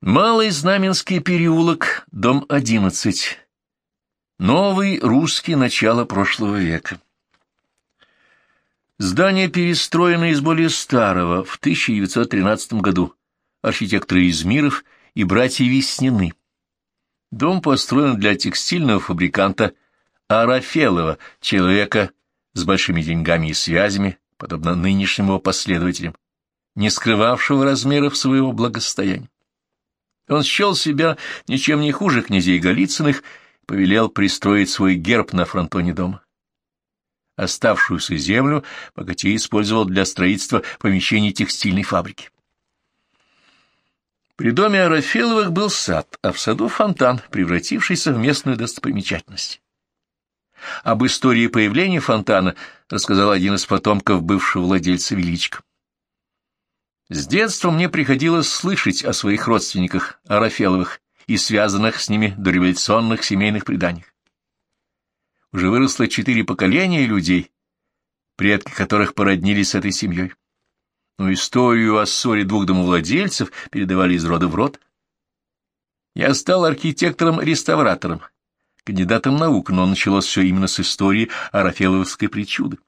Малый Знаменский переулок, дом 11. Новый русский начало прошлого века. Здание перестроено из более старого в 1913 году. Архитекторы Измиров и братья Веснины. Дом построен для текстильного фабриканта Арафелова, человека с большими деньгами и связями, подобно нынешним его последователям, не скрывавшего размеров своего благосостояния. Он счел себя ничем не хуже князей Голицыных, повелел пристроить свой герб на фронтоне дома. Оставшуюся землю богатей использовал для строительства помещений текстильной фабрики. При доме Арафеловых был сад, а в саду фонтан, превратившийся в местную достопримечательность. Об истории появления фонтана рассказал один из потомков бывшего владельца Величка. С детства мне приходилось слышать о своих родственниках, Арафеловых, и связанных с ними дореволюционных семейных преданиях. Уже выросло четыре поколения людей, предки которых породнились с этой семьей. Но историю о ссоре двух домовладельцев передавали из рода в род. Я стал архитектором-реставратором, кандидатом наук, но началось все именно с истории Арафеловской причуды.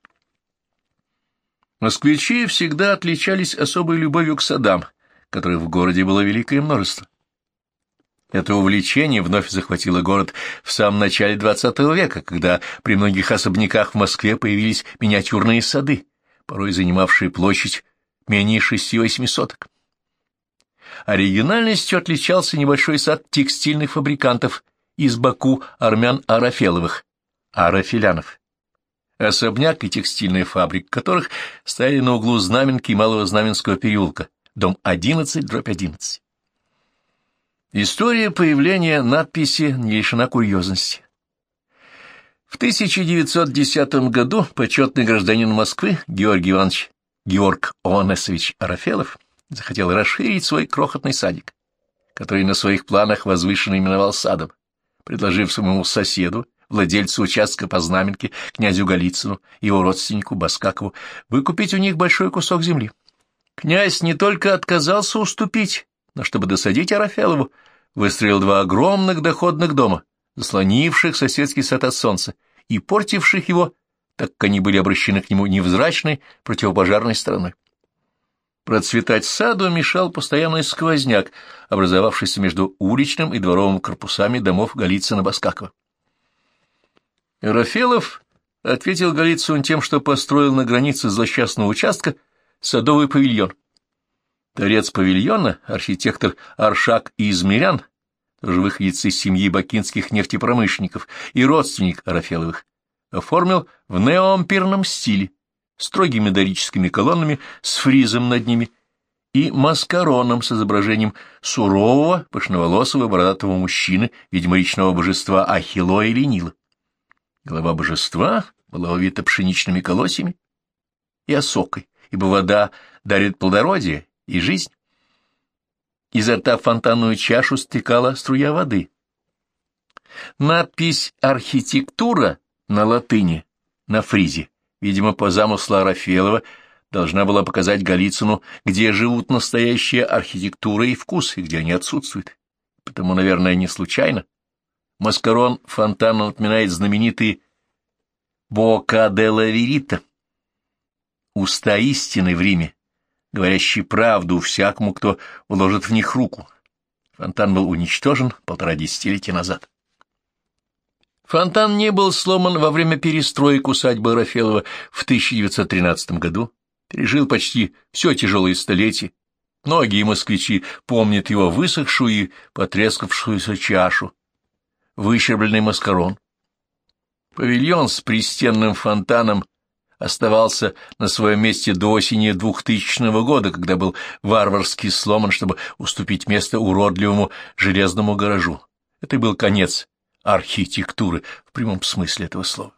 Москвичи всегда отличались особой любовью к садам, которых в городе было великое множество. Это увлечение вновь захватило город в самом начале XX века, когда при многих особняках в Москве появились миниатюрные сады, порой занимавшие площадь менее шести-восьми соток. Оригинальностью отличался небольшой сад текстильных фабрикантов из Баку армян Арафеловых, Арафелянов особняк и текстильная фабрика которых стояли на углу Знаменки и Малого Знаменского переулка, дом 11, дробь 11. История появления надписи не лишена курьезности. В 1910 году почетный гражданин Москвы Георгий Иванович Георг Онесович Арафелов захотел расширить свой крохотный садик, который на своих планах возвышенно именовал садом, предложив своему соседу, владельцу участка по Знаменке, князю Голицыну его родственнику Баскакову, выкупить у них большой кусок земли. Князь не только отказался уступить, но чтобы досадить Арафелову, выстроил два огромных доходных дома, заслонивших соседский сад от солнца и портивших его, так как они были обращены к нему невзрачной противопожарной стороной. Процветать саду мешал постоянный сквозняк, образовавшийся между уличным и дворовым корпусами домов Голицына-Баскакова. Рафелов ответил Голицыну тем, что построил на границе злосчастного участка садовый павильон. Торец павильона, архитектор Аршак Измирян, тоже выходец из семьи бакинских нефтепромышленников и родственник Рафеловых, оформил в неоампирном стиле, строгими дорическими колоннами с фризом над ними и маскароном с изображением сурового, пышноволосого, бородатого мужчины, видимо, речного божества Ахилло или Нила. Голова божества была увита пшеничными колосьями и осокой, ибо вода дарит плодородие и жизнь. Изо рта в фонтанную чашу стекала струя воды. Надпись «Архитектура» на латыни, на фризе, видимо, по замыслу Арафелова, должна была показать Голицыну, где живут настоящая архитектура и вкус, и где они отсутствуют. Потому, наверное, не случайно Маскарон фонтаном отминает знаменитый «Бока де ла Верита» — уста истины в Риме, говорящий правду всякому, кто вложит в них руку. Фонтан был уничтожен полтора десятилетия назад. Фонтан не был сломан во время перестроек усадьбы Рафелова в 1913 году, пережил почти все тяжелые столетия. Многие москвичи помнят его высохшую и потрескавшуюся чашу, выщербленный маскарон. Павильон с пристенным фонтаном оставался на своем месте до осени 2000 года, когда был варварски сломан, чтобы уступить место уродливому железному гаражу. Это был конец архитектуры в прямом смысле этого слова.